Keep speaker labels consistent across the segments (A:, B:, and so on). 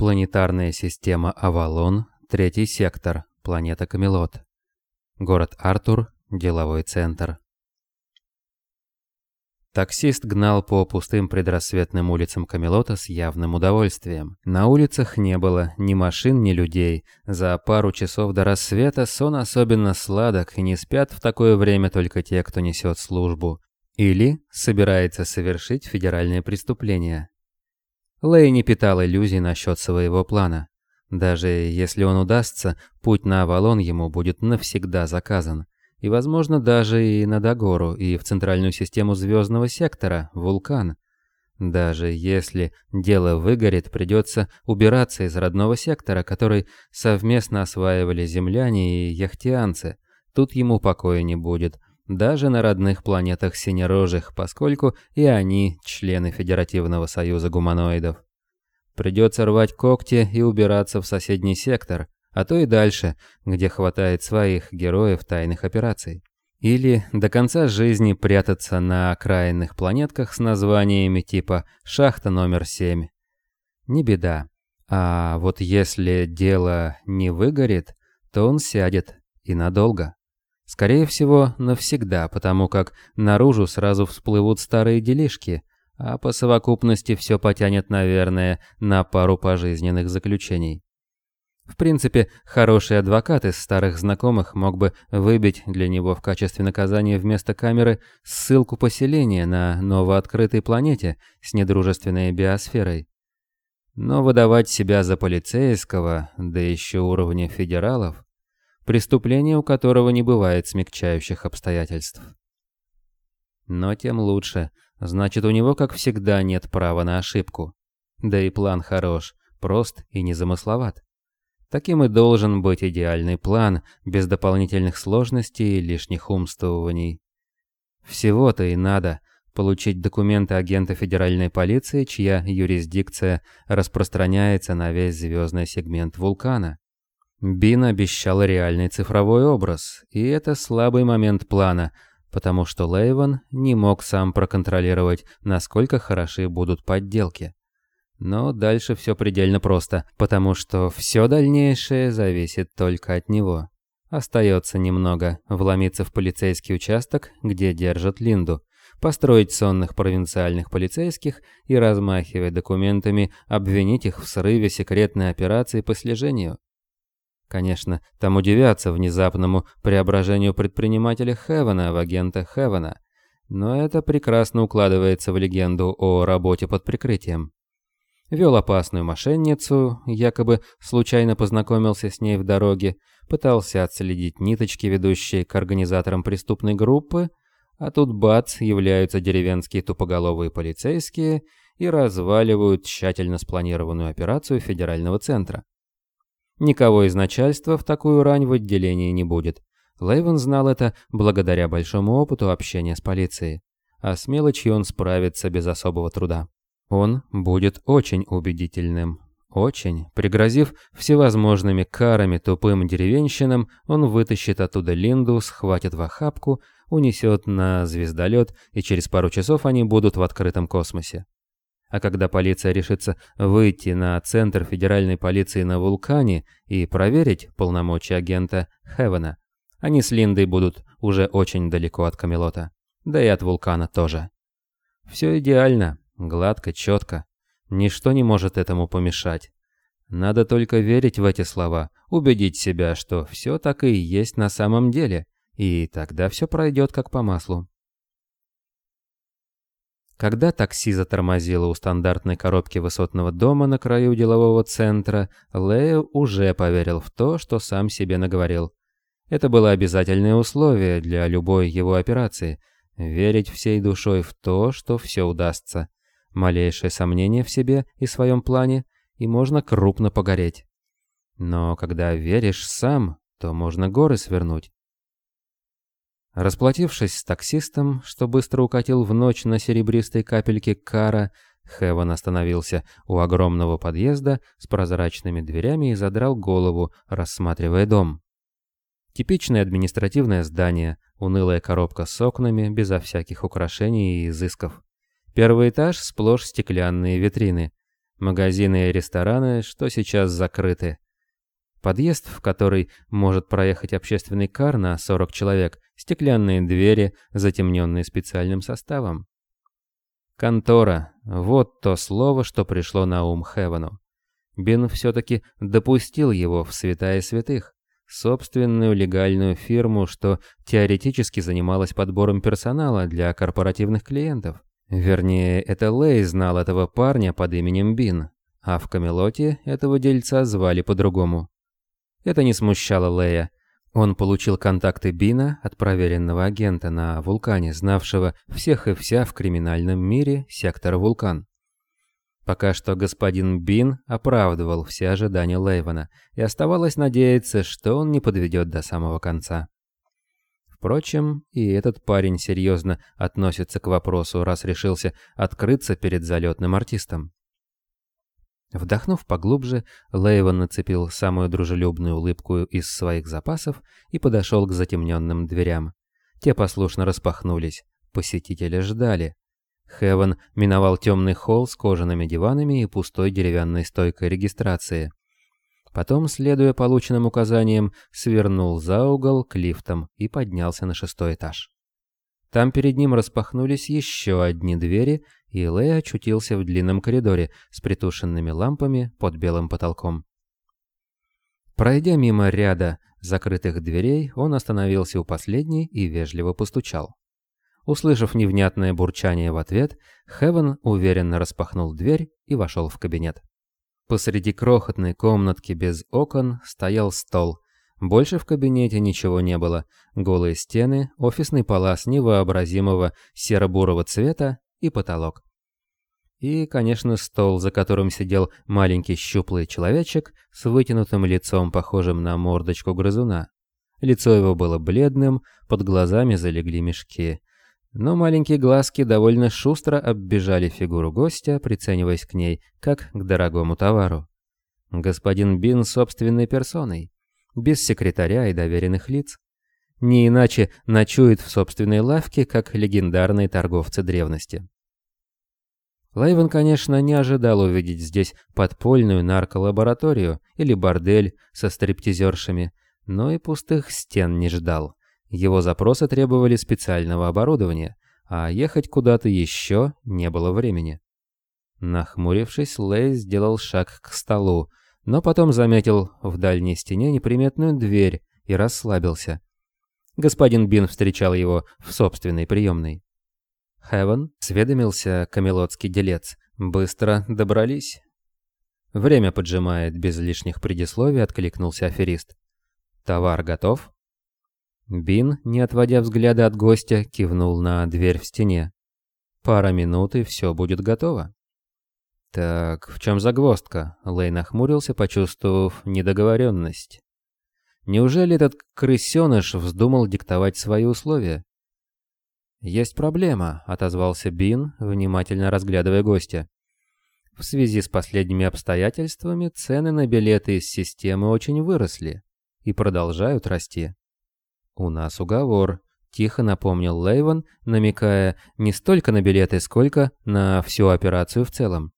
A: Планетарная система Авалон, третий сектор, планета Камелот. Город Артур, деловой центр. Таксист гнал по пустым предрассветным улицам Камелота с явным удовольствием. На улицах не было ни машин, ни людей. За пару часов до рассвета сон особенно сладок, и не спят в такое время только те, кто несет службу. Или собирается совершить федеральное преступление. Лэй не питал иллюзий насчет своего плана. Даже если он удастся, путь на Авалон ему будет навсегда заказан и, возможно, даже и на Дагору, и в центральную систему звездного сектора, вулкан. Даже если дело выгорит, придется убираться из родного сектора, который совместно осваивали земляне и яхтианцы. Тут ему покоя не будет, даже на родных планетах синерожих, поскольку и они члены Федеративного союза гуманоидов. Придется рвать когти и убираться в соседний сектор, а то и дальше, где хватает своих героев тайных операций. Или до конца жизни прятаться на окраинных планетках с названиями типа «Шахта номер 7». Не беда. А вот если дело не выгорит, то он сядет и надолго. Скорее всего, навсегда, потому как наружу сразу всплывут старые делишки, а по совокупности все потянет, наверное, на пару пожизненных заключений. В принципе, хороший адвокат из старых знакомых мог бы выбить для него в качестве наказания вместо камеры ссылку поселения на новооткрытой планете с недружественной биосферой. Но выдавать себя за полицейского, да еще уровня федералов, преступление у которого не бывает смягчающих обстоятельств. Но тем лучше, значит у него, как всегда, нет права на ошибку. Да и план хорош, прост и незамысловат. Таким и должен быть идеальный план, без дополнительных сложностей и лишних умствований. Всего-то и надо получить документы агента федеральной полиции, чья юрисдикция распространяется на весь звездный сегмент вулкана. Бин обещал реальный цифровой образ, и это слабый момент плана, потому что Лейвен не мог сам проконтролировать, насколько хороши будут подделки. Но дальше все предельно просто, потому что все дальнейшее зависит только от него. Остается немного вломиться в полицейский участок, где держат Линду, построить сонных провинциальных полицейских и, размахивая документами, обвинить их в срыве секретной операции по слежению. Конечно, там удивятся внезапному преображению предпринимателя Хевена в агента Хевена, но это прекрасно укладывается в легенду о работе под прикрытием вел опасную мошенницу, якобы случайно познакомился с ней в дороге, пытался отследить ниточки, ведущие к организаторам преступной группы, а тут бац, являются деревенские тупоголовые полицейские и разваливают тщательно спланированную операцию федерального центра. Никого из начальства в такую рань в отделении не будет. Лейвен знал это благодаря большому опыту общения с полицией, а с мелочью он справится без особого труда. Он будет очень убедительным. Очень. Пригрозив всевозможными карами тупым деревенщинам, он вытащит оттуда Линду, схватит в охапку, унесет на звездолет, и через пару часов они будут в открытом космосе. А когда полиция решится выйти на центр федеральной полиции на вулкане и проверить полномочия агента Хевена, они с Линдой будут уже очень далеко от Камелота. Да и от вулкана тоже. Все идеально. Гладко, четко. Ничто не может этому помешать. Надо только верить в эти слова, убедить себя, что все так и есть на самом деле, и тогда все пройдет как по маслу. Когда такси затормозило у стандартной коробки высотного дома на краю делового центра, Лео уже поверил в то, что сам себе наговорил. Это было обязательное условие для любой его операции – верить всей душой в то, что все удастся малейшее сомнение в себе и своем плане, и можно крупно погореть. Но когда веришь сам, то можно горы свернуть. Расплатившись с таксистом, что быстро укатил в ночь на серебристой капельке кара, Хеван остановился у огромного подъезда с прозрачными дверями и задрал голову, рассматривая дом. Типичное административное здание, унылая коробка с окнами, безо всяких украшений и изысков. Первый этаж сплошь стеклянные витрины. Магазины и рестораны, что сейчас закрыты. Подъезд, в который может проехать общественный кар на 40 человек, стеклянные двери, затемненные специальным составом. Контора – вот то слово, что пришло на ум Хевану. Бин все-таки допустил его в святая святых, собственную легальную фирму, что теоретически занималась подбором персонала для корпоративных клиентов. Вернее, это Лей знал этого парня под именем Бин, а в Камелоте этого дельца звали по-другому. Это не смущало Лея. Он получил контакты Бина от проверенного агента на Вулкане, знавшего всех и вся в криминальном мире сектора Вулкан. Пока что господин Бин оправдывал все ожидания Лейвана, и оставалось надеяться, что он не подведет до самого конца. Впрочем, и этот парень серьезно относится к вопросу, раз решился открыться перед залетным артистом. Вдохнув поглубже, Лейван нацепил самую дружелюбную улыбку из своих запасов и подошел к затемненным дверям. Те послушно распахнулись. Посетители ждали. Хевен миновал темный холл с кожаными диванами и пустой деревянной стойкой регистрации. Потом, следуя полученным указаниям, свернул за угол к лифтам и поднялся на шестой этаж. Там перед ним распахнулись еще одни двери, и Лэй очутился в длинном коридоре с притушенными лампами под белым потолком. Пройдя мимо ряда закрытых дверей, он остановился у последней и вежливо постучал. Услышав невнятное бурчание в ответ, Хевен уверенно распахнул дверь и вошел в кабинет. Посреди крохотной комнатки без окон стоял стол, больше в кабинете ничего не было. Голые стены, офисный палас невообразимого серо-бурого цвета и потолок. И, конечно, стол, за которым сидел маленький щуплый человечек с вытянутым лицом, похожим на мордочку грызуна. Лицо его было бледным, под глазами залегли мешки. Но маленькие глазки довольно шустро оббежали фигуру гостя, прицениваясь к ней, как к дорогому товару. Господин Бин собственной персоной без секретаря и доверенных лиц. Не иначе ночует в собственной лавке, как легендарные торговцы древности. Лайвен, конечно, не ожидал увидеть здесь подпольную нарколабораторию или бордель со стриптизершами, но и пустых стен не ждал. Его запросы требовали специального оборудования, а ехать куда-то еще не было времени. Нахмурившись, Лэй сделал шаг к столу, но потом заметил в дальней стене неприметную дверь и расслабился. Господин Бин встречал его в собственной приемной. «Хевен», — сведомился камелотский делец, — «быстро добрались». «Время поджимает», — без лишних предисловий откликнулся аферист. «Товар готов?» Бин, не отводя взгляда от гостя, кивнул на дверь в стене. «Пара минут, и все будет готово». «Так, в чем загвоздка?» Лей нахмурился, почувствовав недоговоренность. «Неужели этот крысеныш вздумал диктовать свои условия?» «Есть проблема», — отозвался Бин, внимательно разглядывая гостя. «В связи с последними обстоятельствами цены на билеты из системы очень выросли и продолжают расти. У нас уговор», — тихо напомнил Лейвен, намекая не столько на билеты, сколько на всю операцию в целом.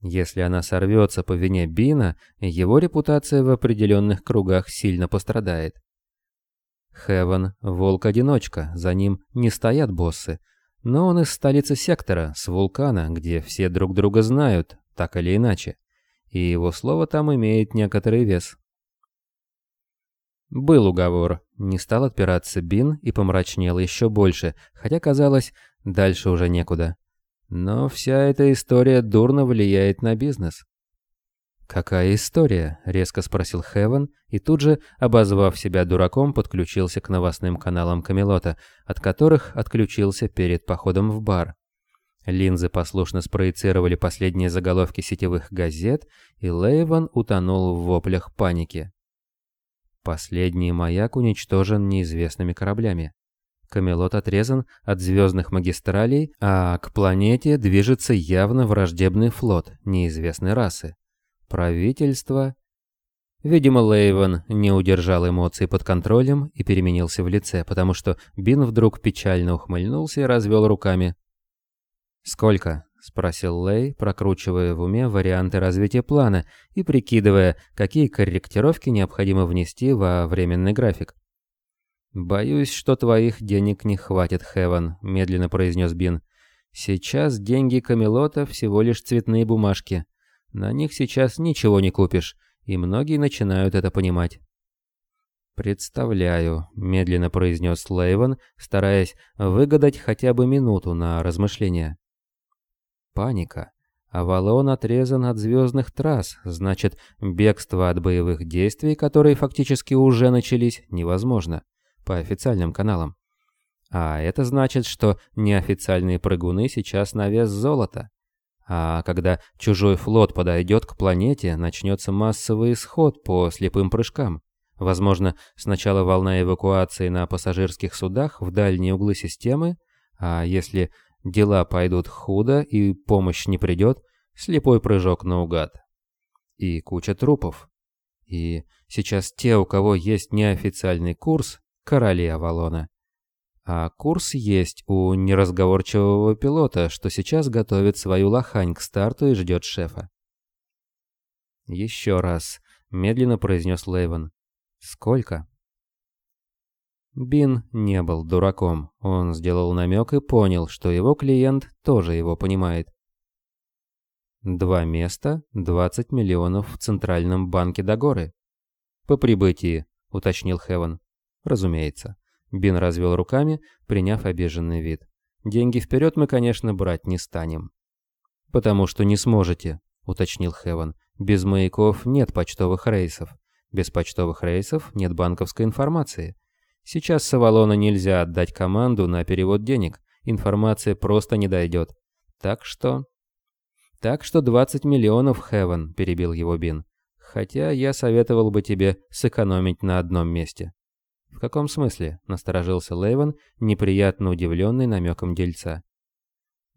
A: Если она сорвется по вине Бина, его репутация в определенных кругах сильно пострадает. Хевен – волк-одиночка, за ним не стоят боссы. Но он из столицы сектора, с вулкана, где все друг друга знают, так или иначе. И его слово там имеет некоторый вес. Был уговор. Не стал отпираться Бин и помрачнел еще больше, хотя казалось, дальше уже некуда. Но вся эта история дурно влияет на бизнес. «Какая история?» — резко спросил Хевен, и тут же, обозвав себя дураком, подключился к новостным каналам Камелота, от которых отключился перед походом в бар. Линзы послушно спроецировали последние заголовки сетевых газет, и Лейван утонул в воплях паники. Последний маяк уничтожен неизвестными кораблями. Камелот отрезан от звездных магистралей, а к планете движется явно враждебный флот неизвестной расы. Правительство... Видимо, Лейвен не удержал эмоций под контролем и переменился в лице, потому что Бин вдруг печально ухмыльнулся и развел руками. «Сколько?» — спросил Лэй, прокручивая в уме варианты развития плана и прикидывая, какие корректировки необходимо внести во временный график. «Боюсь, что твоих денег не хватит, Хеван», — медленно произнес Бин. «Сейчас деньги Камелота всего лишь цветные бумажки. На них сейчас ничего не купишь, и многие начинают это понимать». «Представляю», — медленно произнес Лейвен, стараясь выгадать хотя бы минуту на размышления паника. Авалон отрезан от звездных трасс, значит, бегство от боевых действий, которые фактически уже начались, невозможно по официальным каналам. А это значит, что неофициальные прыгуны сейчас на вес золота. А когда чужой флот подойдет к планете, начнется массовый исход по слепым прыжкам. Возможно, сначала волна эвакуации на пассажирских судах в дальние углы системы, а если дела пойдут худо и помощь не придет, слепой прыжок наугад. И куча трупов. И сейчас те, у кого есть неофициальный курс, короли Авалона. А курс есть у неразговорчивого пилота, что сейчас готовит свою лохань к старту и ждет шефа. «Еще раз», — медленно произнес Лейвен. «Сколько?» Бин не был дураком. Он сделал намек и понял, что его клиент тоже его понимает. Два места, 20 миллионов в Центральном банке Дагоры. По прибытии, уточнил Хевен. Разумеется. Бин развел руками, приняв обиженный вид. Деньги вперед мы, конечно, брать не станем. Потому что не сможете, уточнил Хевен. Без маяков нет почтовых рейсов. Без почтовых рейсов нет банковской информации. Сейчас с Авалона нельзя отдать команду на перевод денег, информация просто не дойдет. Так что... Так что 20 миллионов, Хевен, перебил его Бин. Хотя я советовал бы тебе сэкономить на одном месте. В каком смысле? Насторожился Лейвен, неприятно удивленный намеком дельца.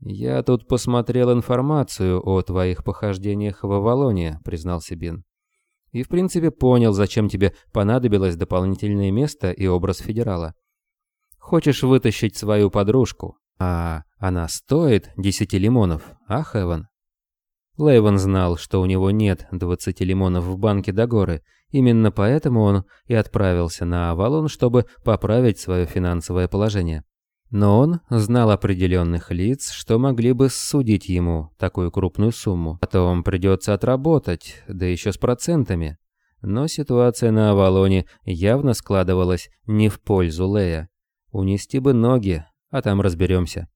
A: «Я тут посмотрел информацию о твоих похождениях в Авалоне», — признался Бин. И в принципе понял, зачем тебе понадобилось дополнительное место и образ федерала. Хочешь вытащить свою подружку, а она стоит десяти лимонов, а, Хеван? Лейвен знал, что у него нет двадцати лимонов в банке до горы, именно поэтому он и отправился на Авалон, чтобы поправить свое финансовое положение. Но он знал определенных лиц, что могли бы судить ему такую крупную сумму. Потом придется отработать, да еще с процентами. Но ситуация на Авалоне явно складывалась не в пользу Лея. Унести бы ноги, а там разберемся.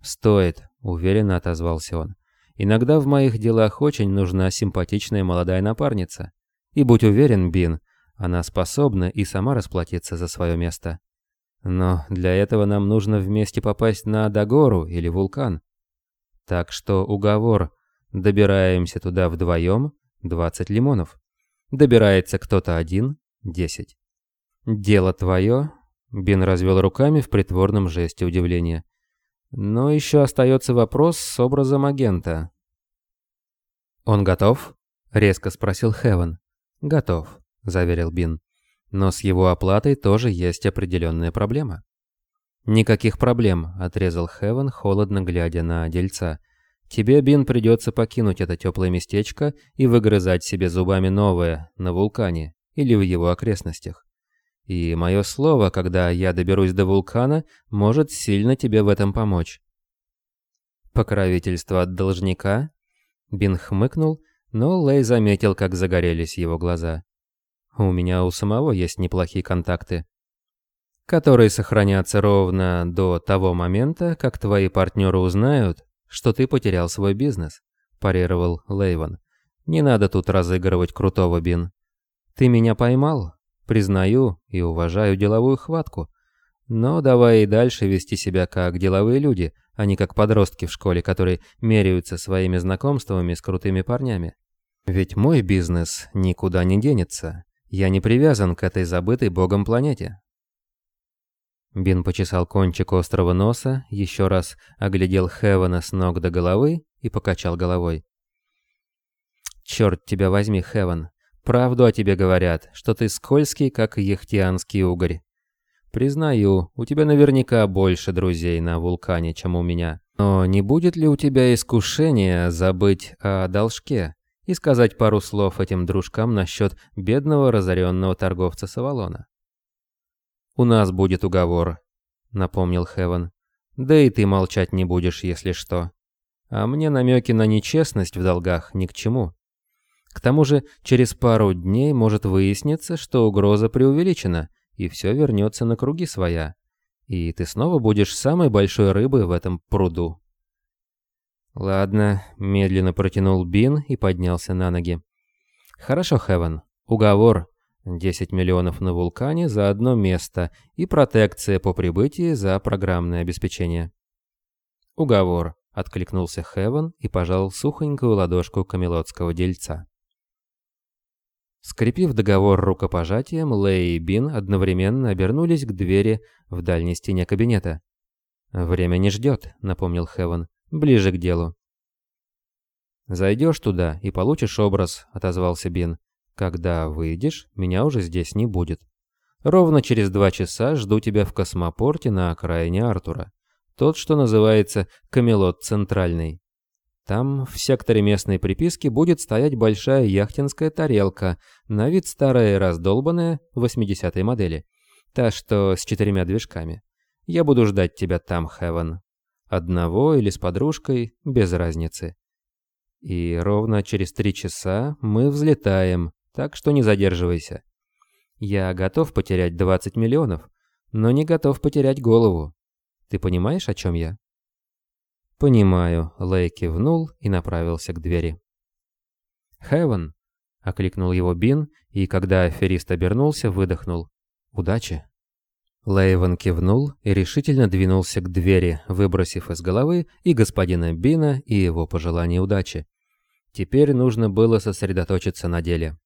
A: «Стоит», — уверенно отозвался он. «Иногда в моих делах очень нужна симпатичная молодая напарница. И будь уверен, Бин, она способна и сама расплатиться за свое место». Но для этого нам нужно вместе попасть на Дагору или вулкан. Так что уговор. Добираемся туда вдвоем – 20 лимонов. Добирается кто-то один – 10. Дело твое. Бин развел руками в притворном жесте удивления. Но еще остается вопрос с образом агента. «Он готов?» — резко спросил Хевен. «Готов», — заверил Бин. Но с его оплатой тоже есть определенная проблема. «Никаких проблем», — отрезал Хевен, холодно глядя на дельца. «Тебе, Бин, придется покинуть это теплое местечко и выгрызать себе зубами новое на вулкане или в его окрестностях. И мое слово, когда я доберусь до вулкана, может сильно тебе в этом помочь». «Покровительство от должника?» Бин хмыкнул, но Лэй заметил, как загорелись его глаза. У меня у самого есть неплохие контакты, которые сохранятся ровно до того момента, как твои партнеры узнают, что ты потерял свой бизнес», – парировал Лейван. «Не надо тут разыгрывать крутого, Бин. Ты меня поймал, признаю и уважаю деловую хватку, но давай и дальше вести себя как деловые люди, а не как подростки в школе, которые меряются своими знакомствами с крутыми парнями. Ведь мой бизнес никуда не денется, я не привязан к этой забытой богом планете. Бин почесал кончик острого носа, еще раз оглядел Хевена с ног до головы и покачал головой. «Черт тебя возьми, Хевен, правду о тебе говорят, что ты скользкий, как ехтианский угорь. Признаю, у тебя наверняка больше друзей на вулкане, чем у меня. Но не будет ли у тебя искушения забыть о должке и сказать пару слов этим дружкам насчет бедного разоренного торговца Савалона? «У нас будет уговор», — напомнил Хевен. «Да и ты молчать не будешь, если что. А мне намеки на нечестность в долгах ни к чему. К тому же через пару дней может выясниться, что угроза преувеличена, и все вернется на круги своя и ты снова будешь самой большой рыбой в этом пруду. Ладно, медленно протянул Бин и поднялся на ноги. Хорошо, Хевен. Уговор. 10 миллионов на вулкане за одно место и протекция по прибытии за программное обеспечение. Уговор, откликнулся Хевен и пожал сухонькую ладошку камелотского дельца. Скрепив договор рукопожатием, Лэй и Бин одновременно обернулись к двери в дальней стене кабинета. «Время не ждет», — напомнил Хевен. «Ближе к делу». «Зайдешь туда и получишь образ», — отозвался Бин. «Когда выйдешь, меня уже здесь не будет. Ровно через два часа жду тебя в космопорте на окраине Артура. Тот, что называется Камелот Центральный. Там, в секторе местной приписки, будет стоять большая яхтинская тарелка, на вид старая и раздолбанная, 80-й модели. Та, что с четырьмя движками. Я буду ждать тебя там, Хевен. Одного или с подружкой, без разницы. И ровно через три часа мы взлетаем, так что не задерживайся. Я готов потерять 20 миллионов, но не готов потерять голову. Ты понимаешь, о чем я? «Понимаю», — Лэй кивнул и направился к двери. «Хэвен», — окликнул его Бин, и когда аферист обернулся, выдохнул. «Удачи». Лейвен кивнул и решительно двинулся к двери, выбросив из головы и господина Бина, и его пожелание удачи. Теперь нужно было сосредоточиться на деле.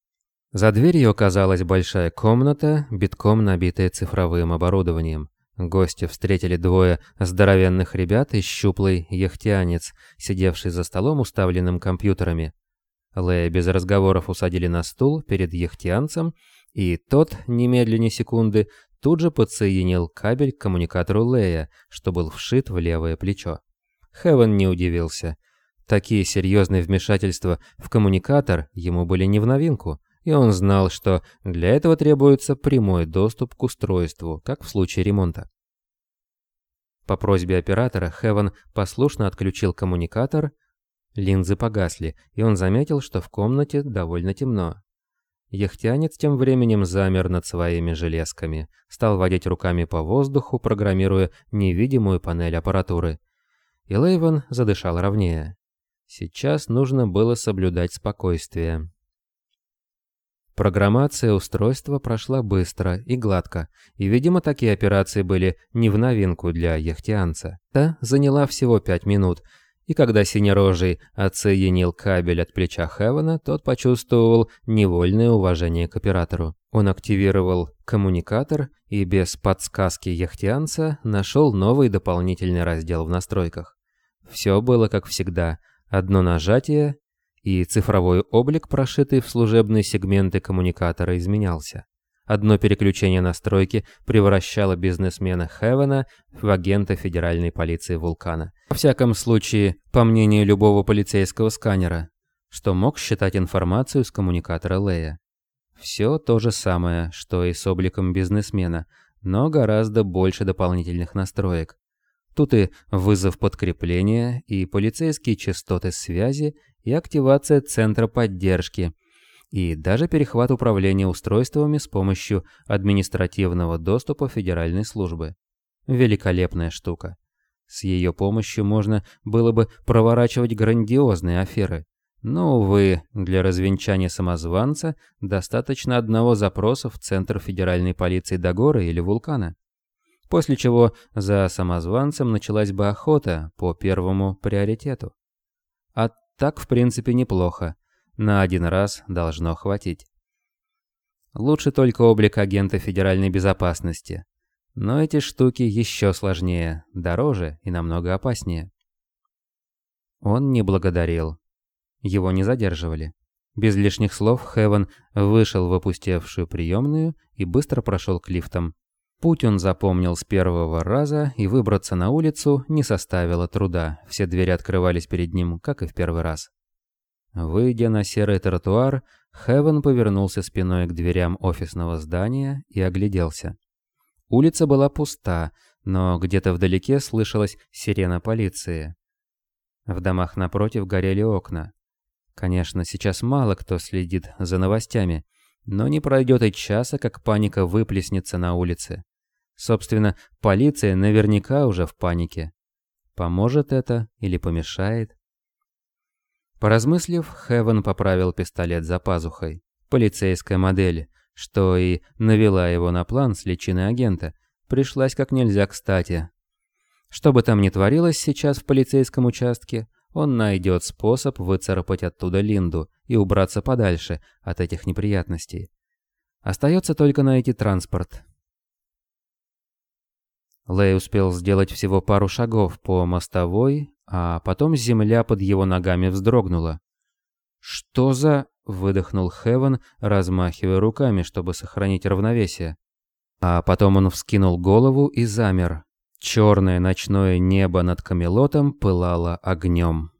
A: За дверью оказалась большая комната, битком набитая цифровым оборудованием. Гости встретили двое здоровенных ребят и щуплый яхтианец, сидевший за столом, уставленным компьютерами. Лея без разговоров усадили на стул перед яхтианцем, и тот, немедленно секунды, тут же подсоединил кабель к коммуникатору Лея, что был вшит в левое плечо. Хевен не удивился. Такие серьезные вмешательства в коммуникатор ему были не в новинку — и он знал, что для этого требуется прямой доступ к устройству, как в случае ремонта. По просьбе оператора Хевен послушно отключил коммуникатор, линзы погасли, и он заметил, что в комнате довольно темно. Яхтянец тем временем замер над своими железками, стал водить руками по воздуху, программируя невидимую панель аппаратуры. И Лейвен задышал ровнее. Сейчас нужно было соблюдать спокойствие. Программация устройства прошла быстро и гладко, и, видимо, такие операции были не в новинку для яхтианца. Та заняла всего пять минут, и когда синерожий отсоединил кабель от плеча Хевена, тот почувствовал невольное уважение к оператору. Он активировал коммуникатор и без подсказки яхтианца нашел новый дополнительный раздел в настройках. Все было как всегда. Одно нажатие, и цифровой облик, прошитый в служебные сегменты коммуникатора, изменялся. Одно переключение настройки превращало бизнесмена Хевена в агента федеральной полиции вулкана. Во всяком случае, по мнению любого полицейского сканера, что мог считать информацию с коммуникатора Лея. Все то же самое, что и с обликом бизнесмена, но гораздо больше дополнительных настроек. Тут и вызов подкрепления, и полицейские частоты связи, и активация центра поддержки, и даже перехват управления устройствами с помощью административного доступа федеральной службы. Великолепная штука. С ее помощью можно было бы проворачивать грандиозные аферы. Но, увы, для развенчания самозванца достаточно одного запроса в Центр федеральной полиции Дагора или Вулкана. После чего за самозванцем началась бы охота по первому приоритету. А так, в принципе, неплохо. На один раз должно хватить. Лучше только облик агента федеральной безопасности. Но эти штуки еще сложнее, дороже и намного опаснее. Он не благодарил. Его не задерживали. Без лишних слов Хевен вышел в опустевшую приемную и быстро прошел к лифтам. Путь он запомнил с первого раза, и выбраться на улицу не составило труда. Все двери открывались перед ним, как и в первый раз. Выйдя на серый тротуар, Хевен повернулся спиной к дверям офисного здания и огляделся. Улица была пуста, но где-то вдалеке слышалась сирена полиции. В домах напротив горели окна. Конечно, сейчас мало кто следит за новостями, но не пройдет и часа, как паника выплеснется на улице. Собственно, полиция наверняка уже в панике. Поможет это или помешает? Поразмыслив, Хевен поправил пистолет за пазухой. Полицейская модель, что и навела его на план с личиной агента, пришлась как нельзя кстати. Что бы там ни творилось сейчас в полицейском участке, он найдет способ выцарапать оттуда Линду и убраться подальше от этих неприятностей. Остается только найти транспорт. Лэй успел сделать всего пару шагов по мостовой, а потом земля под его ногами вздрогнула. «Что за...» — выдохнул Хевен, размахивая руками, чтобы сохранить равновесие. А потом он вскинул голову и замер. Черное ночное небо над Камелотом пылало огнем.